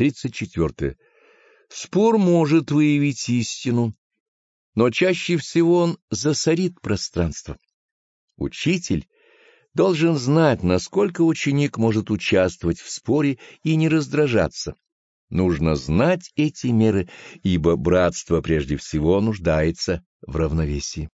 34. Спор может выявить истину, но чаще всего он засорит пространство. Учитель должен знать, насколько ученик может участвовать в споре и не раздражаться. Нужно знать эти меры, ибо братство прежде всего нуждается в равновесии.